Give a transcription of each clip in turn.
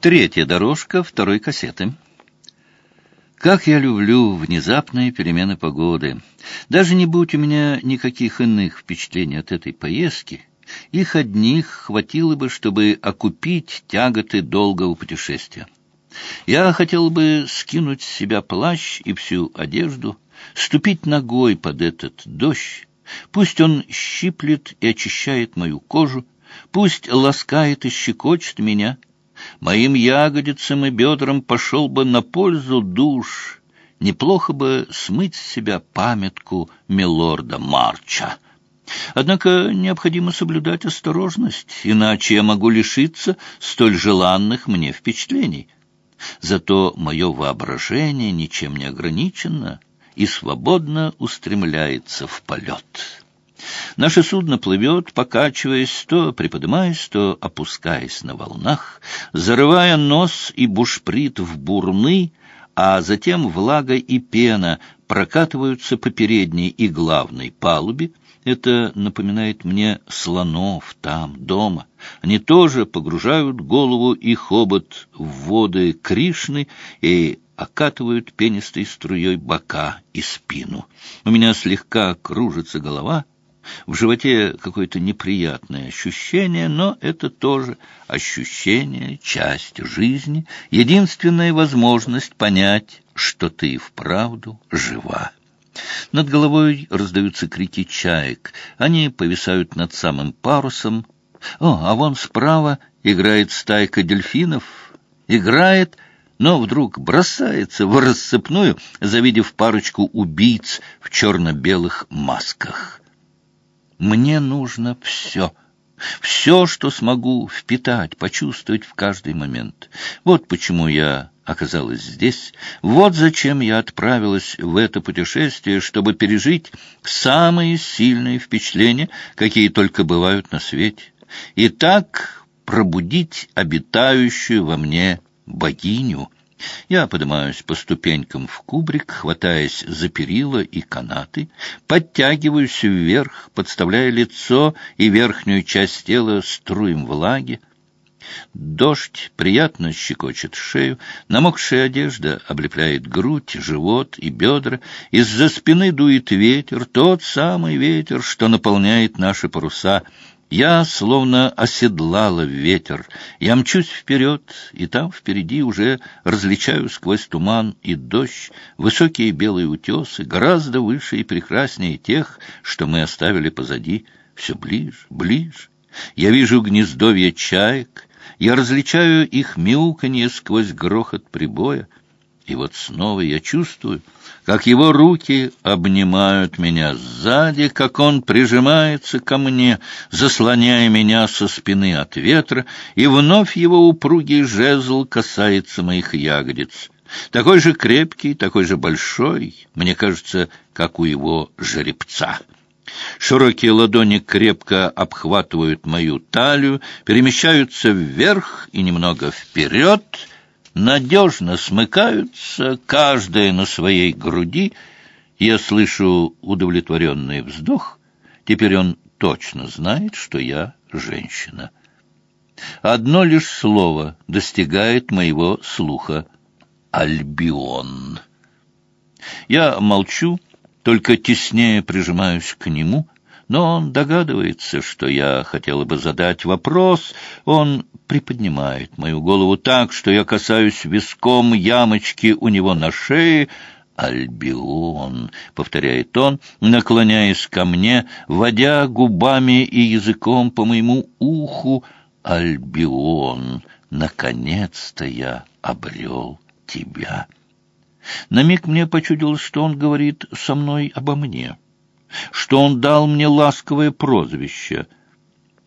Третья дорожка второй кассеты. Как я люблю внезапные перемены погоды. Даже не будь у меня никаких иных впечатлений от этой поездки, их одних хватило бы, чтобы окупить тяготы долгого путешествия. Я хотел бы скинуть с себя плащ и всю одежду, ступить ногой под этот дождь, пусть он щиплет и очищает мою кожу, пусть ласкает и щекочет меня — Моим ягодицам и бедрам пошел бы на пользу душ. Неплохо бы смыть с себя памятку милорда Марча. Однако необходимо соблюдать осторожность, иначе я могу лишиться столь желанных мне впечатлений. Зато мое воображение ничем не ограничено и свободно устремляется в полет». Наше судно плывет, покачиваясь, то приподнимаясь, то опускаясь на волнах, зарывая нос и бушприт в бурны, а затем влага и пена прокатываются по передней и главной палубе. Это напоминает мне слонов там, дома. Они тоже погружают голову и хобот в воды Кришны и окатывают пенистой струей бока и спину. У меня слегка кружится голова — в животе какое-то неприятное ощущение, но это тоже ощущение, часть жизни, единственная возможность понять, что ты вправду жива. Над головой раздаются крики чаек. Они повисают над самым парусом. О, а вон справа играет стайка дельфинов. Играет, но вдруг бросается в рассыпную, завидев парочку убийц в черно-белых масках. Мне нужно все. Все, что смогу впитать, почувствовать в каждый момент. Вот почему я оказалась здесь. Вот зачем я отправилась в это путешествие, чтобы пережить самые сильные впечатления, какие только бывают на свете. И так пробудить обитающую во мне богиню — я поднимаюсь по ступенькам в кубрик, хватаясь за перила и канаты, подтягиваюсь вверх, подставляя лицо и верхнюю часть тела струем влаги. Дождь приятно щекочет шею, намокшая одежда облепляет грудь, живот и бедра. Из-за спины дует ветер, тот самый ветер, что наполняет наши паруса — я словно оседлала ветер. Я мчусь вперед, и там впереди уже различаю сквозь туман и дождь высокие белые утесы, гораздо выше и прекраснее тех, что мы оставили позади, все ближе, ближе. Я вижу гнездовья чаек, я различаю их мяуканье сквозь грохот прибоя, и вот снова я чувствую — как его руки обнимают меня сзади, как он прижимается ко мне, заслоняя меня со спины от ветра, и вновь его упругий жезл касается моих ягодиц. Такой же крепкий, такой же большой, мне кажется, как у его жеребца. Широкие ладони крепко обхватывают мою талию, перемещаются вверх и немного вперед — надежно смыкаются, каждая на своей груди. Я слышу удовлетворенный вздох. Теперь он точно знает, что я женщина. Одно лишь слово достигает моего слуха — «Альбион». Я молчу, только теснее прижимаюсь к нему — но он догадывается, что я хотела бы задать вопрос. Он приподнимает мою голову так, что я касаюсь виском ямочки у него на шее. «Альбион», — повторяет он, наклоняясь ко мне, водя губами и языком по моему уху. «Альбион, наконец-то я обрел тебя». На миг мне почудилось, что он говорит со мной обо мне что он дал мне ласковое прозвище.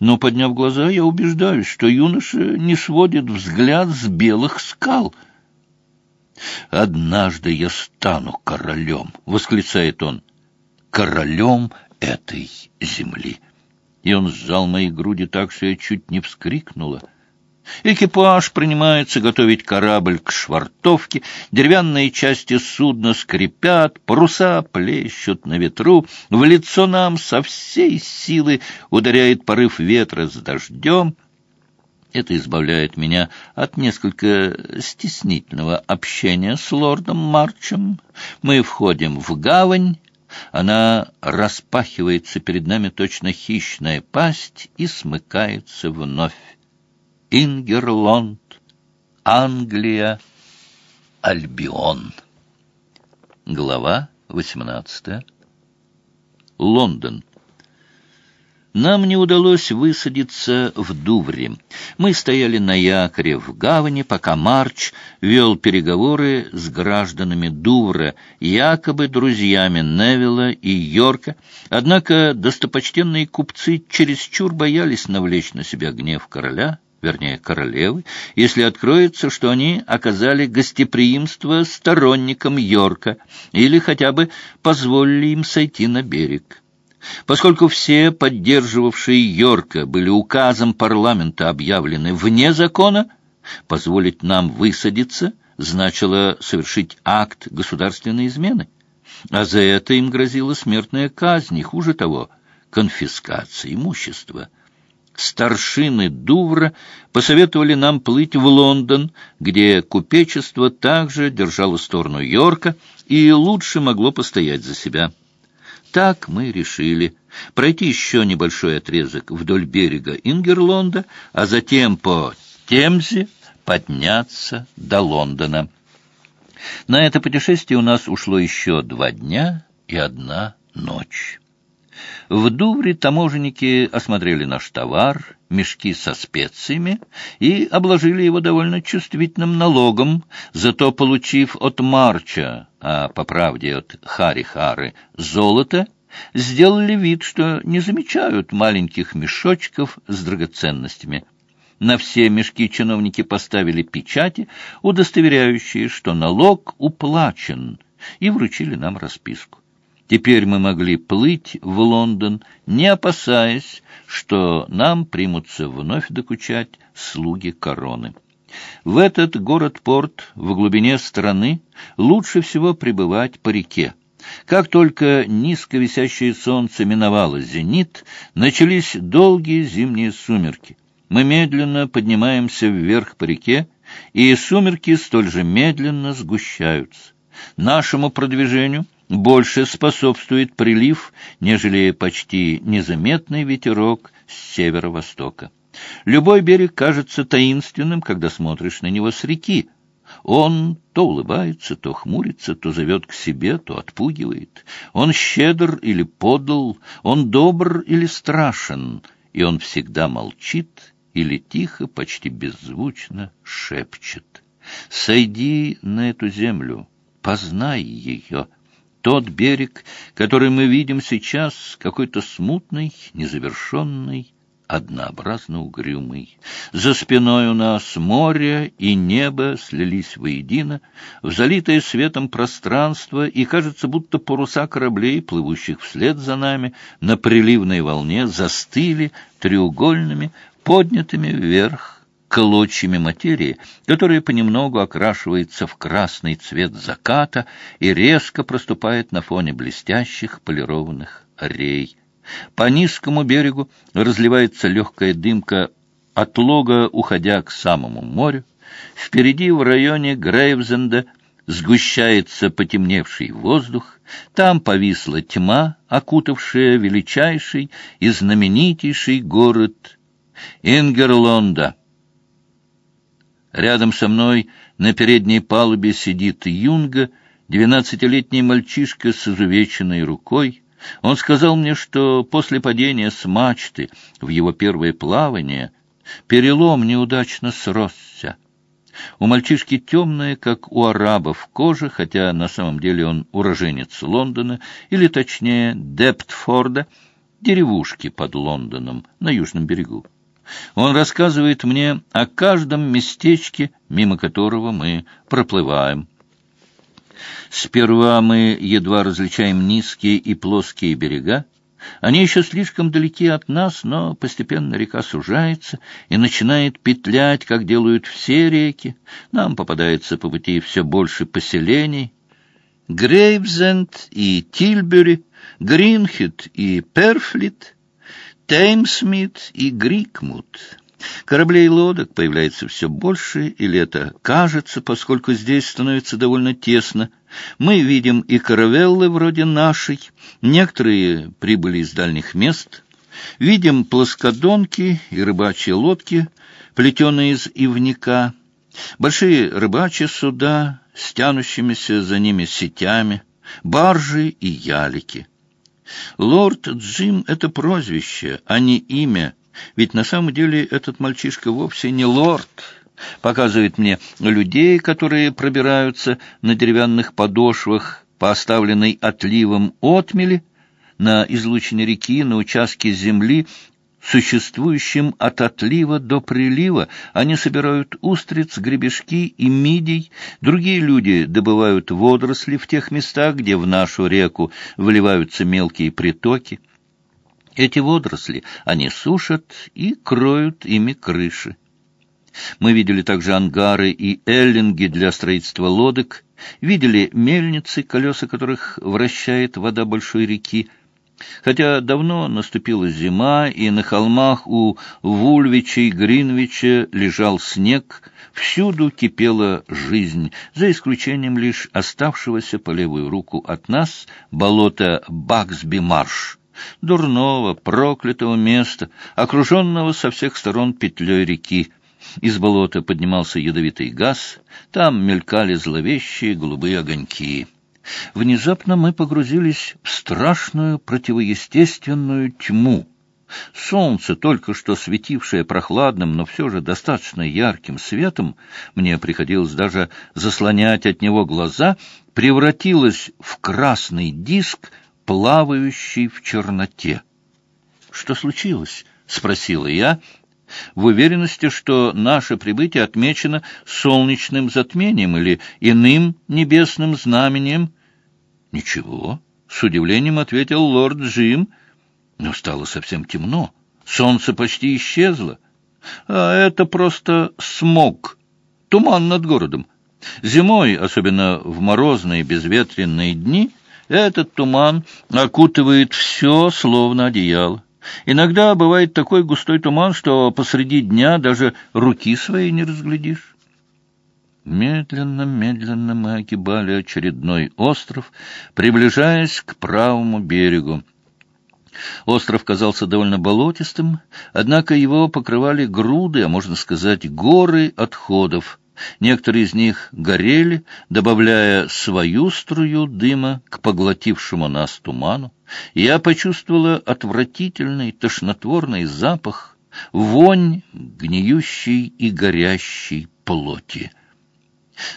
Но, подняв глаза, я убеждаюсь, что юноша не сводит взгляд с белых скал. «Однажды я стану королем», — восклицает он, — «королем этой земли». И он сжал мои груди так, что я чуть не вскрикнула — Экипаж принимается готовить корабль к швартовке, деревянные части судна скрипят, паруса плещут на ветру, в лицо нам со всей силы ударяет порыв ветра с дождем. Это избавляет меня от несколько стеснительного общения с лордом Марчем. Мы входим в гавань, она распахивается перед нами точно хищная пасть и смыкается вновь. Ингерлонд, Англия, Альбион. Глава восемнадцатая. Лондон. Нам не удалось высадиться в Дувре. Мы стояли на якоре в гавани, пока Марч вел переговоры с гражданами Дувра, якобы друзьями Невилла и Йорка. Однако достопочтенные купцы чересчур боялись навлечь на себя гнев короля, вернее, королевы, если откроется, что они оказали гостеприимство сторонникам Йорка или хотя бы позволили им сойти на берег. Поскольку все, поддерживавшие Йорка, были указом парламента объявлены вне закона, позволить нам высадиться значило совершить акт государственной измены. А за это им грозила смертная казнь, и хуже того, конфискация имущества. Старшины Дувра посоветовали нам плыть в Лондон, где купечество также держало сторону Йорка и лучше могло постоять за себя. Так мы решили пройти еще небольшой отрезок вдоль берега Ингерлонда, а затем по Темзе подняться до Лондона. На это путешествие у нас ушло еще два дня и одна ночь. В Дувре таможенники осмотрели наш товар, мешки со специями, и обложили его довольно чувствительным налогом, зато получив от Марча, а по правде от Хари-Хары, золото, сделали вид, что не замечают маленьких мешочков с драгоценностями. На все мешки чиновники поставили печати, удостоверяющие, что налог уплачен, и вручили нам расписку. Теперь мы могли плыть в Лондон, не опасаясь, что нам примутся вновь докучать слуги короны. В этот город-порт в глубине страны лучше всего пребывать по реке. Как только низко висящее солнце миновало зенит, начались долгие зимние сумерки. Мы медленно поднимаемся вверх по реке, и сумерки столь же медленно сгущаются. Нашему продвижению — больше способствует прилив, нежели почти незаметный ветерок с северо-востока. Любой берег кажется таинственным, когда смотришь на него с реки. Он то улыбается, то хмурится, то зовет к себе, то отпугивает. Он щедр или подл, он добр или страшен, и он всегда молчит или тихо, почти беззвучно шепчет. «Сойди на эту землю, познай ее». Тот берег, который мы видим сейчас, какой-то смутный, незавершенный, однообразно угрюмый. За спиной у нас море и небо слились воедино, в залитое светом пространство, и кажется, будто паруса кораблей, плывущих вслед за нами, на приливной волне застыли треугольными, поднятыми вверх клочьями материи, которая понемногу окрашивается в красный цвет заката и резко проступает на фоне блестящих полированных рей. По низкому берегу разливается легкая дымка от лога, уходя к самому морю. Впереди, в районе Грейвзенда, сгущается потемневший воздух, там повисла тьма, окутавшая величайший и знаменитейший город Ингерлонда — Рядом со мной на передней палубе сидит Юнга, двенадцатилетний мальчишка с изувеченной рукой. Он сказал мне, что после падения с мачты в его первое плавание перелом неудачно сросся. У мальчишки темная, как у арабов, кожа, хотя на самом деле он уроженец Лондона, или точнее Дептфорда, деревушки под Лондоном на южном берегу. Он рассказывает мне о каждом местечке, мимо которого мы проплываем. Сперва мы едва различаем низкие и плоские берега. Они еще слишком далеки от нас, но постепенно река сужается и начинает петлять, как делают все реки. Нам попадается по пути все больше поселений. Грейвзенд и Тильбюри, Гринхед и Перфлит — Теймсмит и Грикмут. Кораблей и лодок появляется все больше, или это кажется, поскольку здесь становится довольно тесно. Мы видим и каравеллы вроде нашей, некоторые прибыли из дальних мест. Видим плоскодонки и рыбачьи лодки, плетеные из ивника, большие рыбачьи суда с тянущимися за ними сетями, баржи и ялики. Лорд Джим — это прозвище, а не имя, ведь на самом деле этот мальчишка вовсе не лорд. Показывает мне людей, которые пробираются на деревянных подошвах по оставленной отливом отмели, на излучине реки, на участке земли, существующем от отлива до прилива. Они собирают устриц, гребешки и мидий. Другие люди добывают водоросли в тех местах, где в нашу реку вливаются мелкие притоки. Эти водоросли они сушат и кроют ими крыши. Мы видели также ангары и эллинги для строительства лодок, видели мельницы, колеса которых вращает вода большой реки. Хотя давно наступила зима, и на холмах у Вульвича и Гринвича лежал снег, всюду кипела жизнь, за исключением лишь оставшегося по левую руку от нас болота Баксби-Марш дурного, проклятого места, окруженного со всех сторон петлей реки. Из болота поднимался ядовитый газ, там мелькали зловещие голубые огоньки. Внезапно мы погрузились в страшную противоестественную тьму. Солнце, только что светившее прохладным, но все же достаточно ярким светом, мне приходилось даже заслонять от него глаза, превратилось в красный диск, плавающий в черноте. — Что случилось? — спросила я, в уверенности, что наше прибытие отмечено солнечным затмением или иным небесным знамением. — Ничего, — с удивлением ответил лорд Джим, но стало совсем темно. Солнце почти исчезло. А это просто смог, туман над городом. Зимой, особенно в морозные безветренные дни, этот туман окутывает все, словно одеяло. Иногда бывает такой густой туман, что посреди дня даже руки своей не разглядишь. Медленно, медленно мы огибали очередной остров, приближаясь к правому берегу. Остров казался довольно болотистым, однако его покрывали груды, а можно сказать, горы отходов, Некоторые из них горели, добавляя свою струю дыма к поглотившему нас туману. Я почувствовала отвратительный тошнотворный запах, вонь гниющей и горящей плоти.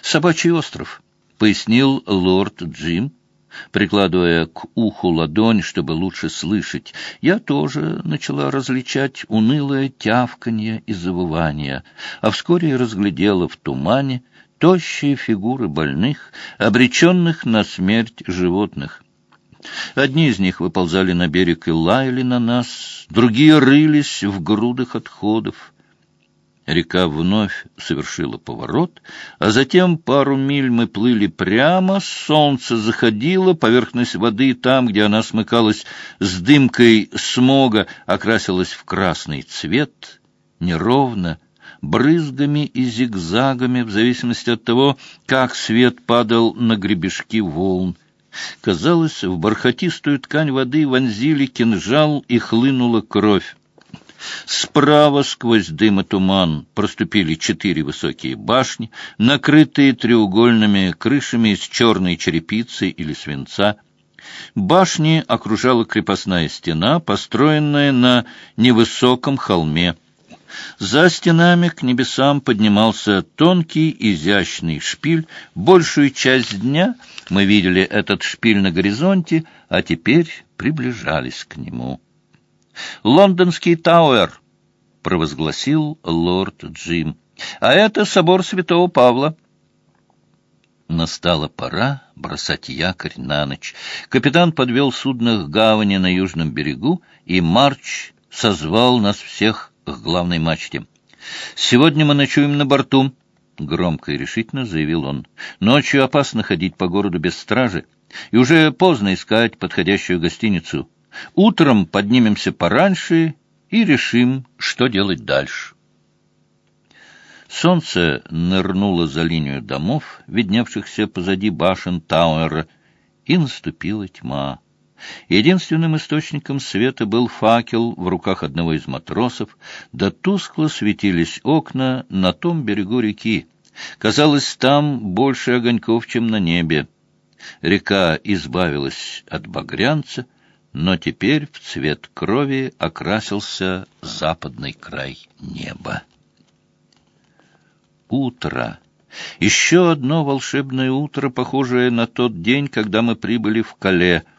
«Собачий остров», — пояснил лорд Джим, — прикладывая к уху ладонь, чтобы лучше слышать, я тоже начала различать унылое тявканье и завывание, а вскоре разглядела в тумане тощие фигуры больных, обреченных на смерть животных. Одни из них выползали на берег и лаяли на нас, другие рылись в грудах отходов. Река вновь совершила поворот, а затем пару миль мы плыли прямо, солнце заходило, поверхность воды там, где она смыкалась с дымкой смога, окрасилась в красный цвет, неровно, брызгами и зигзагами, в зависимости от того, как свет падал на гребешки волн. Казалось, в бархатистую ткань воды вонзили кинжал и хлынула кровь. Справа сквозь дым и туман проступили четыре высокие башни, накрытые треугольными крышами из черной черепицы или свинца. Башни окружала крепостная стена, построенная на невысоком холме. За стенами к небесам поднимался тонкий изящный шпиль. Большую часть дня мы видели этот шпиль на горизонте, а теперь приближались к нему. «Лондонский Тауэр», — провозгласил лорд Джим. «А это собор святого Павла». Настала пора бросать якорь на ночь. Капитан подвел судно к гавани на южном берегу, и Марч созвал нас всех к главной мачте. «Сегодня мы ночуем на борту», — громко и решительно заявил он. «Ночью опасно ходить по городу без стражи, и уже поздно искать подходящую гостиницу. Утром поднимемся пораньше и решим, что делать дальше. Солнце нырнуло за линию домов, видневшихся позади башен Тауэра, и наступила тьма. Единственным источником света был факел в руках одного из матросов, да тускло светились окна на том берегу реки. Казалось, там больше огоньков, чем на небе. Река избавилась от багрянца, но теперь в цвет крови окрасился западный край неба. Утро. Еще одно волшебное утро, похожее на тот день, когда мы прибыли в Кале —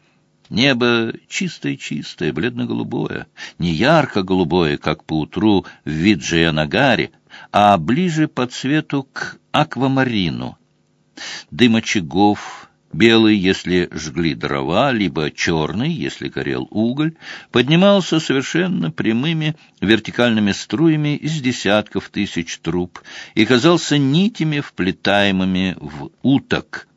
Небо чистое-чистое, бледно-голубое, не ярко-голубое, как поутру в Виджиянагаре, а ближе по цвету к аквамарину. Дым очагов, белый, если жгли дрова, либо черный, если горел уголь, поднимался совершенно прямыми вертикальными струями из десятков тысяч труб и казался нитями, вплетаемыми в уток —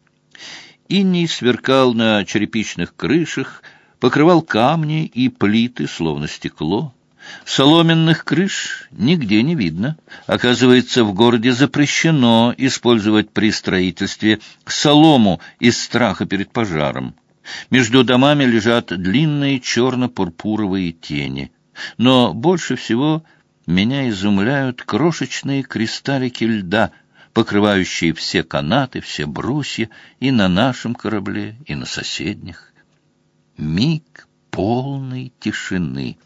Иней сверкал на черепичных крышах, покрывал камни и плиты, словно стекло. Соломенных крыш нигде не видно. Оказывается, в городе запрещено использовать при строительстве солому из страха перед пожаром. Между домами лежат длинные черно-пурпуровые тени. Но больше всего меня изумляют крошечные кристаллики льда — покрывающие все канаты, все брусья, и на нашем корабле, и на соседних. Миг полной тишины.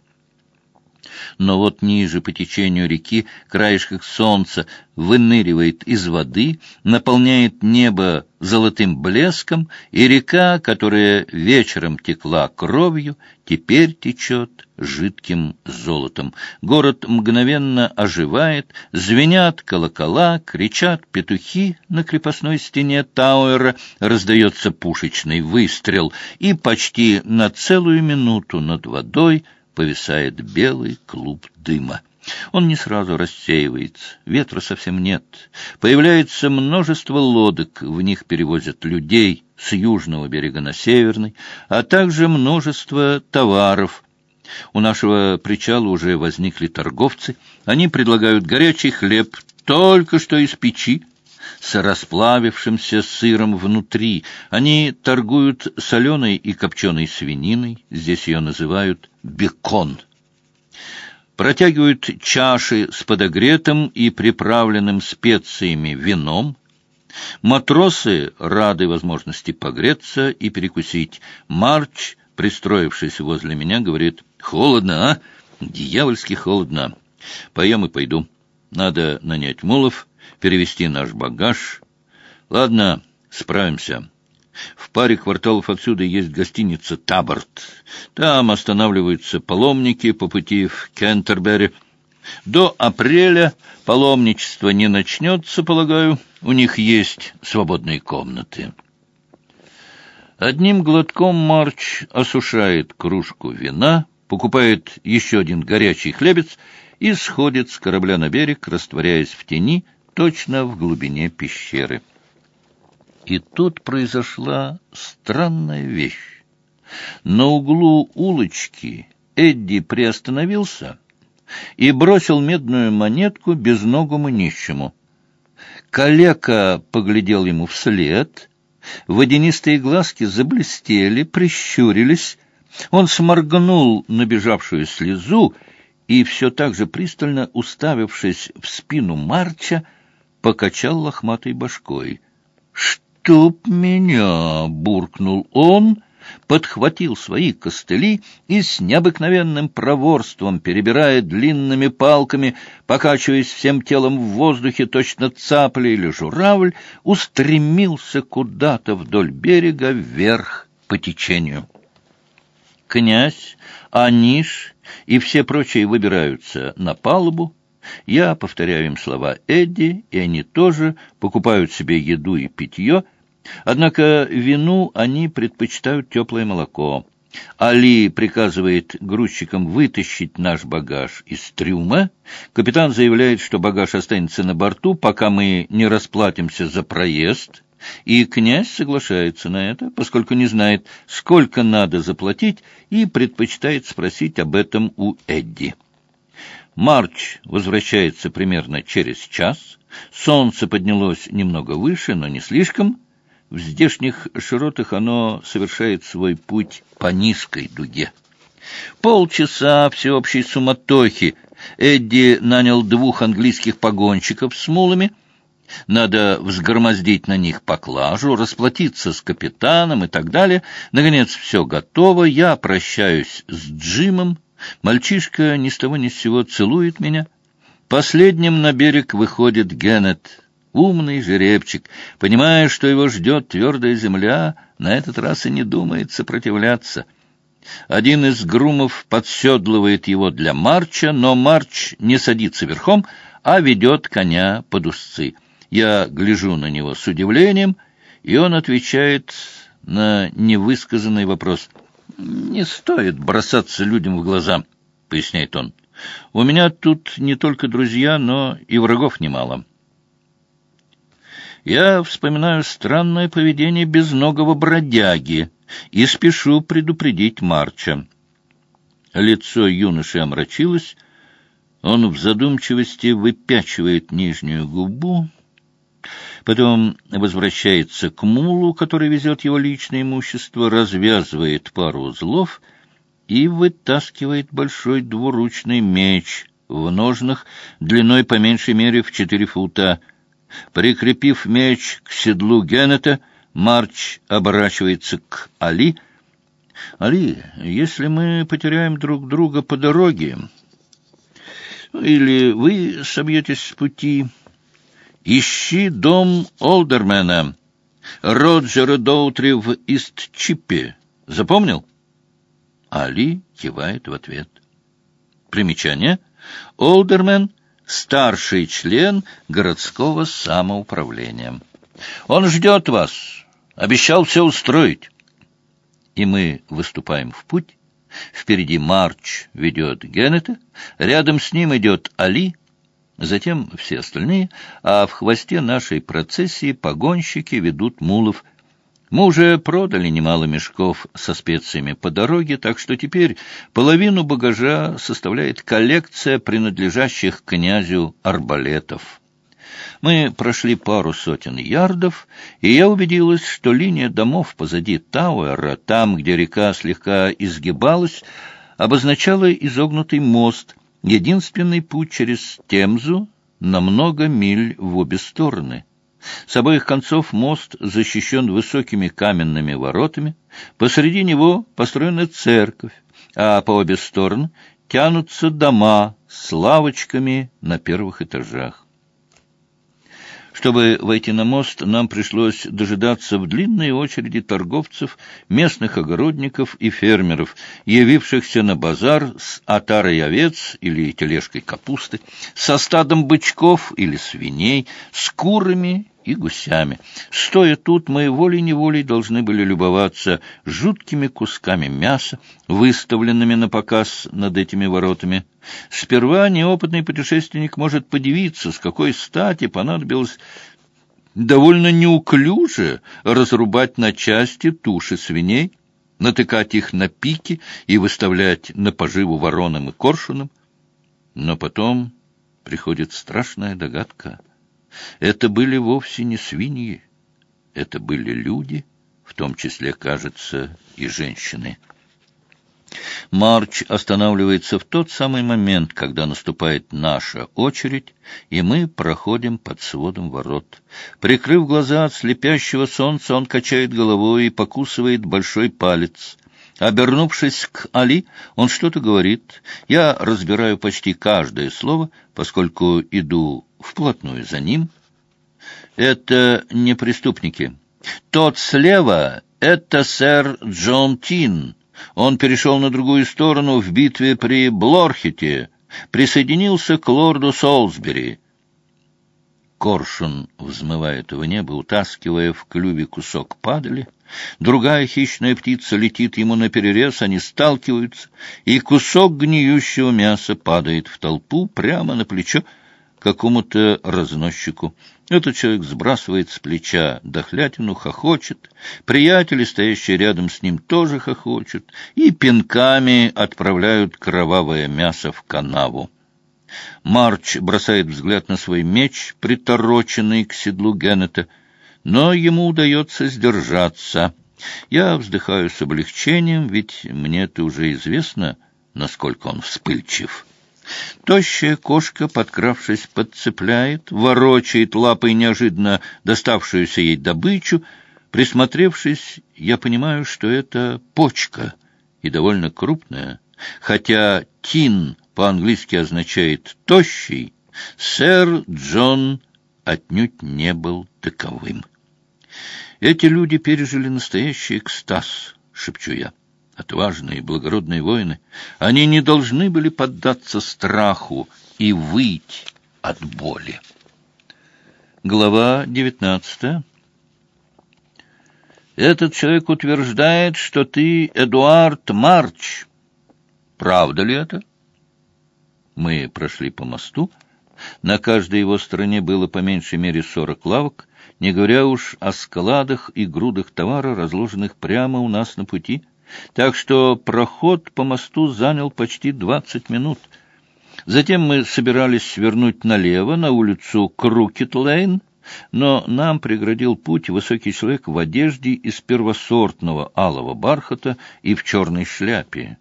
Но вот ниже по течению реки, краешках солнца, выныривает из воды, наполняет небо золотым блеском, и река, которая вечером текла кровью, теперь течет жидким золотом. Город мгновенно оживает, звенят колокола, кричат петухи на крепостной стене Тауэра, раздается пушечный выстрел, и почти на целую минуту над водой — повисает белый клуб дыма. Он не сразу рассеивается, ветра совсем нет. Появляется множество лодок, в них перевозят людей с южного берега на северный, а также множество товаров. У нашего причала уже возникли торговцы. Они предлагают горячий хлеб только что из печи, с расплавившимся сыром внутри. Они торгуют соленой и копченой свининой, здесь ее называют бекон. Протягивают чаши с подогретым и приправленным специями вином. Матросы рады возможности погреться и перекусить. Марч, пристроившись возле меня, говорит, «Холодно, а? Дьявольски холодно. Поем и пойду. Надо нанять мулов» перевести наш багаж. Ладно, справимся. В паре кварталов отсюда есть гостиница «Таборт». Там останавливаются паломники по пути в Кентербери. До апреля паломничество не начнется, полагаю. У них есть свободные комнаты. Одним глотком Марч осушает кружку вина, покупает еще один горячий хлебец и сходит с корабля на берег, растворяясь в тени, точно в глубине пещеры. И тут произошла странная вещь. На углу улочки Эдди приостановился и бросил медную монетку безногому нищему. Калека поглядел ему вслед, водянистые глазки заблестели, прищурились, он сморгнул набежавшую слезу и, все так же пристально уставившись в спину Марча, покачал лохматой башкой. «Чтоб меня!» — буркнул он, подхватил свои костыли и с необыкновенным проворством, перебирая длинными палками, покачиваясь всем телом в воздухе, точно цапля или журавль, устремился куда-то вдоль берега вверх по течению. Князь, Аниш и все прочие выбираются на палубу, я повторяю им слова Эдди, и они тоже покупают себе еду и питье, однако вину они предпочитают теплое молоко. Али приказывает грузчикам вытащить наш багаж из трюма. Капитан заявляет, что багаж останется на борту, пока мы не расплатимся за проезд. И князь соглашается на это, поскольку не знает, сколько надо заплатить, и предпочитает спросить об этом у Эдди. Марч возвращается примерно через час. Солнце поднялось немного выше, но не слишком. В здешних широтах оно совершает свой путь по низкой дуге. Полчаса всеобщей суматохи. Эдди нанял двух английских погонщиков с мулами. Надо взгромоздить на них поклажу, расплатиться с капитаном и так далее. Наконец, все готово. Я прощаюсь с Джимом. Мальчишка ни с того ни с сего целует меня. Последним на берег выходит Геннет, умный жеребчик. Понимая, что его ждет твердая земля, на этот раз и не думает сопротивляться. Один из грумов подседлывает его для марча, но марч не садится верхом, а ведет коня под узцы. Я гляжу на него с удивлением, и он отвечает на невысказанный вопрос — «Не стоит бросаться людям в глаза», — поясняет он. «У меня тут не только друзья, но и врагов немало». Я вспоминаю странное поведение безногого бродяги и спешу предупредить Марча. Лицо юноши омрачилось, он в задумчивости выпячивает нижнюю губу, Потом возвращается к мулу, который везет его личное имущество, развязывает пару узлов и вытаскивает большой двуручный меч в ножнах длиной по меньшей мере в четыре фута. Прикрепив меч к седлу Геннета, Марч оборачивается к Али. «Али, если мы потеряем друг друга по дороге, или вы собьетесь с пути...» Ищи дом Олдермена, Роджера Доутри в Истчипе. Запомнил? Али кивает в ответ. Примечание. Олдермен — старший член городского самоуправления. Он ждет вас. Обещал все устроить. И мы выступаем в путь. Впереди Марч ведет Геннета, рядом с ним идет Али — затем все остальные, а в хвосте нашей процессии погонщики ведут мулов. Мы уже продали немало мешков со специями по дороге, так что теперь половину багажа составляет коллекция принадлежащих князю арбалетов. Мы прошли пару сотен ярдов, и я убедилась, что линия домов позади Тауэра, там, где река слегка изгибалась, обозначала изогнутый мост — единственный путь через Темзу на много миль в обе стороны. С обоих концов мост защищен высокими каменными воротами, посреди него построена церковь, а по обе стороны тянутся дома с лавочками на первых этажах. Чтобы войти на мост, нам пришлось дожидаться в длинной очереди торговцев, местных огородников и фермеров, явившихся на базар с отарой овец или тележкой капусты, со стадом бычков или свиней, с курами и гусями. Стоя тут, мы волей-неволей должны были любоваться жуткими кусками мяса, выставленными на показ над этими воротами. Сперва неопытный путешественник может подивиться, с какой стати понадобилось довольно неуклюже разрубать на части туши свиней, натыкать их на пики и выставлять на поживу воронам и коршунам. Но потом приходит страшная догадка — это были вовсе не свиньи, это были люди, в том числе, кажется, и женщины. Марч останавливается в тот самый момент, когда наступает наша очередь, и мы проходим под сводом ворот. Прикрыв глаза от слепящего солнца, он качает головой и покусывает большой палец. Обернувшись к Али, он что-то говорит. Я разбираю почти каждое слово, поскольку иду вплотную за ним. Это не преступники. Тот слева — это сэр Джон Тин. Он перешел на другую сторону в битве при Блорхете, присоединился к лорду Солсбери. Коршун взмывает в небо, утаскивая в клюве кусок падали. Другая хищная птица летит ему на перерез, они сталкиваются, и кусок гниющего мяса падает в толпу прямо на плечо какому-то разносчику. Этот человек сбрасывает с плеча дохлятину, хохочет. Приятели, стоящие рядом с ним, тоже хохочут и пинками отправляют кровавое мясо в канаву. Марч бросает взгляд на свой меч, притороченный к седлу Геннета, но ему удается сдержаться. Я вздыхаю с облегчением, ведь мне это уже известно, насколько он вспыльчив. Тощая кошка, подкравшись, подцепляет, ворочает лапой неожиданно доставшуюся ей добычу. Присмотревшись, я понимаю, что это почка, и довольно крупная. Хотя «тин» по-английски означает «тощий», сэр Джон отнюдь не был таковым. Эти люди пережили настоящий экстаз, шепчу я. Отважные благородные воины, они не должны были поддаться страху и выть от боли. Глава девятнадцатая. Этот человек утверждает, что ты Эдуард Марч. Правда ли это? Мы прошли по мосту. На каждой его стороне было по меньшей мере сорок лавок, не говоря уж о складах и грудах товара, разложенных прямо у нас на пути, так что проход по мосту занял почти двадцать минут. Затем мы собирались свернуть налево на улицу Крукет-Лейн, но нам преградил путь высокий человек в одежде из первосортного алого бархата и в черной шляпе.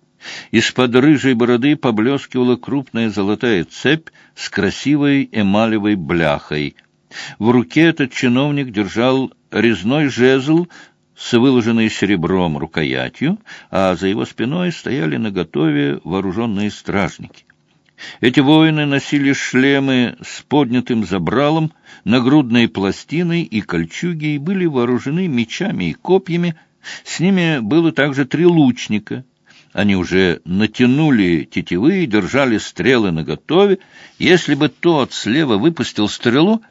Из-под рыжей бороды поблескивала крупная золотая цепь с красивой эмалевой бляхой — в руке этот чиновник держал резной жезл с выложенной серебром рукоятью, а за его спиной стояли наготове вооруженные стражники. Эти воины носили шлемы с поднятым забралом, нагрудные пластины и кольчуги и были вооружены мечами и копьями. С ними было также три лучника. Они уже натянули тетивы и держали стрелы наготове. Если бы тот слева выпустил стрелу,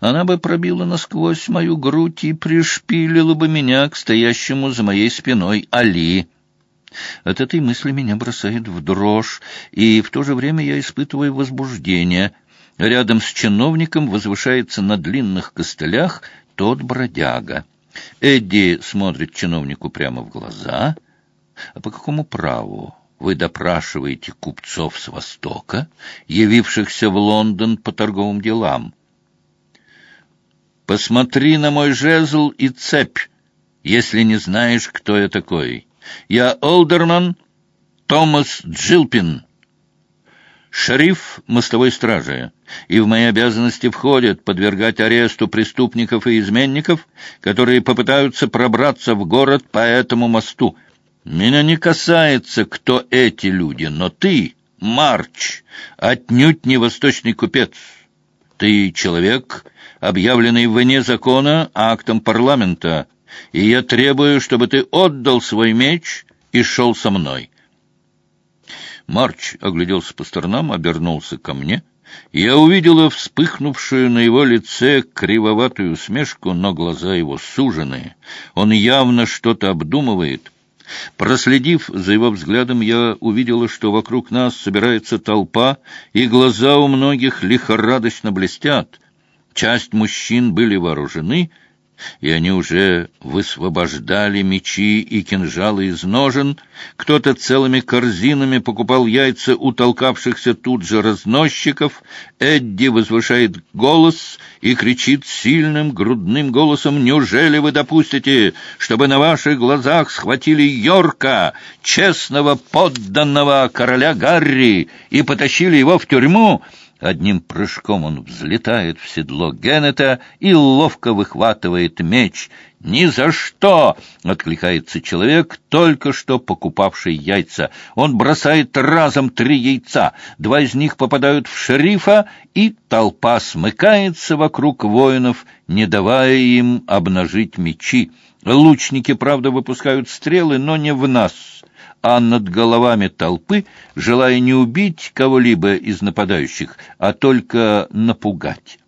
она бы пробила насквозь мою грудь и пришпилила бы меня к стоящему за моей спиной Али. От этой мысли меня бросает в дрожь, и в то же время я испытываю возбуждение. Рядом с чиновником возвышается на длинных костылях тот бродяга. Эдди смотрит чиновнику прямо в глаза. А по какому праву вы допрашиваете купцов с Востока, явившихся в Лондон по торговым делам? Посмотри на мой жезл и цепь, если не знаешь, кто я такой. Я Олдерман Томас Джилпин, шериф мостовой стражи, и в мои обязанности входит подвергать аресту преступников и изменников, которые попытаются пробраться в город по этому мосту. Меня не касается, кто эти люди, но ты, Марч, отнюдь не восточный купец. Ты человек, объявленный вне закона актом парламента, и я требую, чтобы ты отдал свой меч и шел со мной». Марч огляделся по сторонам, обернулся ко мне. Я увидела вспыхнувшую на его лице кривоватую усмешку, но глаза его сужены. Он явно что-то обдумывает. Проследив за его взглядом, я увидела, что вокруг нас собирается толпа, и глаза у многих лихорадочно блестят. Часть мужчин были вооружены, и они уже высвобождали мечи и кинжалы из ножен. Кто-то целыми корзинами покупал яйца у толкавшихся тут же разносчиков. Эдди возвышает голос и кричит сильным грудным голосом «Неужели вы допустите, чтобы на ваших глазах схватили Йорка, честного подданного короля Гарри, и потащили его в тюрьму?» Одним прыжком он взлетает в седло Геннета и ловко выхватывает меч. «Ни за что!» — откликается человек, только что покупавший яйца. Он бросает разом три яйца. Два из них попадают в шерифа, и толпа смыкается вокруг воинов, не давая им обнажить мечи. Лучники, правда, выпускают стрелы, но не в нас а над головами толпы, желая не убить кого-либо из нападающих, а только напугать.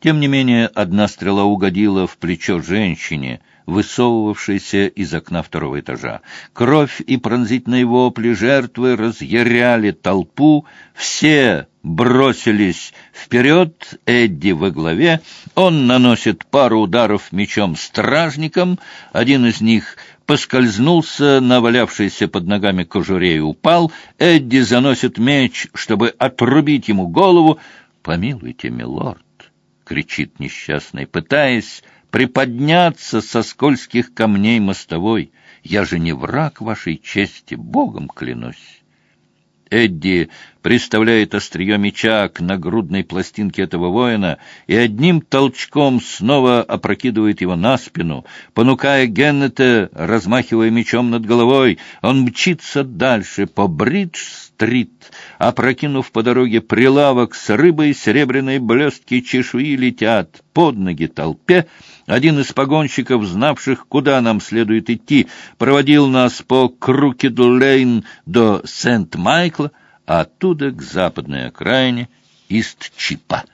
Тем не менее, одна стрела угодила в плечо женщине, высовывавшейся из окна второго этажа. Кровь и пронзительные вопли жертвы разъяряли толпу, все бросились вперед, Эдди во главе, он наносит пару ударов мечом стражникам, один из них поскользнулся на валявшейся под ногами кожуре и упал. Эдди заносит меч, чтобы отрубить ему голову. «Помилуйте, милорд!» — кричит несчастный, пытаясь приподняться со скользких камней мостовой. «Я же не враг вашей чести, Богом клянусь!» Эдди приставляет острие меча к нагрудной пластинке этого воина и одним толчком снова опрокидывает его на спину. Понукая Геннета, размахивая мечом над головой, он мчится дальше по Бридж-стрит, опрокинув по дороге прилавок с рыбой, серебряные блестки чешуи летят под ноги толпе, один из погонщиков, знавших, куда нам следует идти, проводил нас по Крукеду-Лейн до Сент-Майкла, а оттуда к западной окраине Ист-Чипа.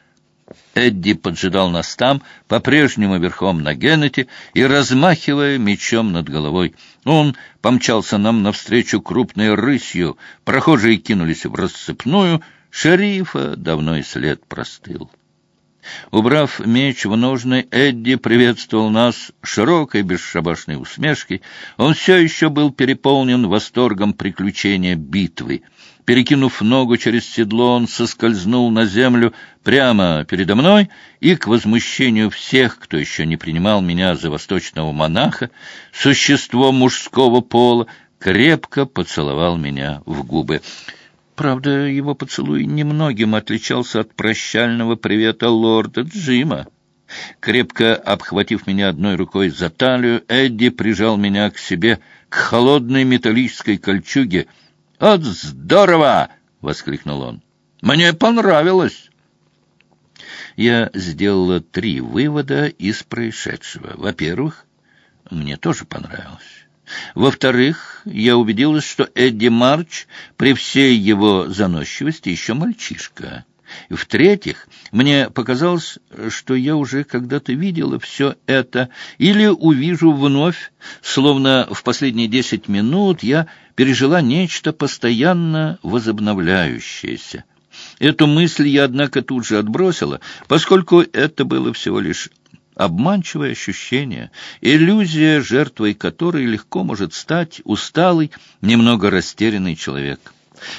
Эдди поджидал нас там, по-прежнему верхом на Геннете и размахивая мечом над головой. Он помчался нам навстречу крупной рысью, прохожие кинулись в рассыпную, шерифа давно и след простыл. Убрав меч в ножны, Эдди приветствовал нас широкой бесшабашной усмешкой. Он все еще был переполнен восторгом приключения битвы. Перекинув ногу через седло, он соскользнул на землю прямо передо мной и, к возмущению всех, кто еще не принимал меня за восточного монаха, существо мужского пола, крепко поцеловал меня в губы. Правда, его поцелуй немногим отличался от прощального привета лорда Джима. Крепко обхватив меня одной рукой за талию, Эдди прижал меня к себе, к холодной металлической кольчуге. «От здорово!» — воскликнул он. «Мне понравилось!» Я сделала три вывода из происшедшего. Во-первых, мне тоже понравилось. Во-вторых, я убедилась, что Эдди Марч при всей его заносчивости еще мальчишка. В-третьих, мне показалось, что я уже когда-то видела все это или увижу вновь, словно в последние десять минут я пережила нечто постоянно возобновляющееся. Эту мысль я, однако, тут же отбросила, поскольку это было всего лишь обманчивое ощущение, иллюзия, жертвой которой легко может стать усталый, немного растерянный человек.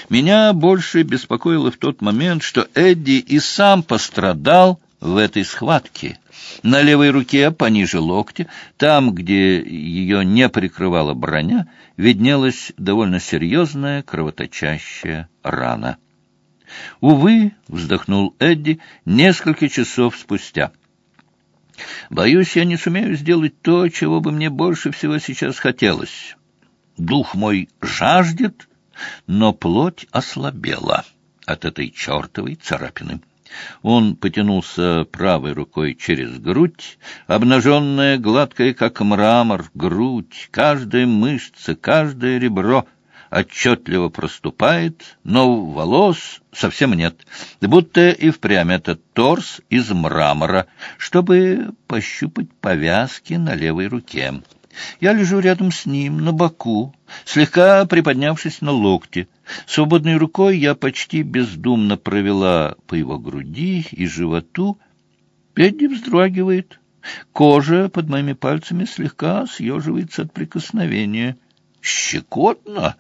Меня больше беспокоило в тот момент, что Эдди и сам пострадал в этой схватке. На левой руке, пониже локтя, там, где ее не прикрывала броня, виднелась довольно серьезная кровоточащая рана. «Увы», — вздохнул Эдди несколько часов спустя, — Боюсь, я не сумею сделать то, чего бы мне больше всего сейчас хотелось. Дух мой жаждет, но плоть ослабела от этой чертовой царапины. Он потянулся правой рукой через грудь, обнаженная, гладкая, как мрамор, грудь, каждая мышца, каждое ребро — отчетливо проступает, но волос совсем нет, будто и впрямь этот торс из мрамора, чтобы пощупать повязки на левой руке. Я лежу рядом с ним, на боку, слегка приподнявшись на локте. Свободной рукой я почти бездумно провела по его груди и животу. Педди вздрагивает. Кожа под моими пальцами слегка съеживается от прикосновения. «Щекотно!»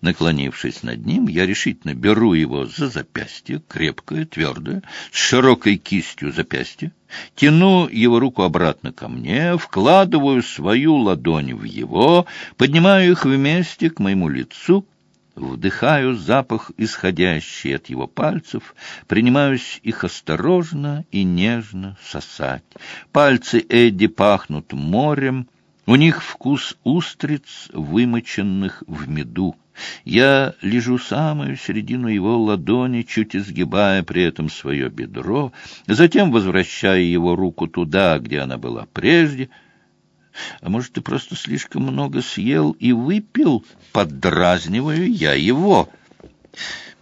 Наклонившись над ним, я решительно беру его за запястье, крепкое, твердое, с широкой кистью запястья, тяну его руку обратно ко мне, вкладываю свою ладонь в его, поднимаю их вместе к моему лицу, вдыхаю запах, исходящий от его пальцев, принимаюсь их осторожно и нежно сосать. Пальцы Эдди пахнут морем, у них вкус устриц, вымоченных в меду. Я лежу самую середину его ладони, чуть изгибая при этом свое бедро, затем возвращая его руку туда, где она была прежде. А может, ты просто слишком много съел и выпил? Поддразниваю я его.